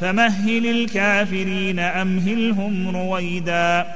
فمهل الكافرين أمهلهم رويدا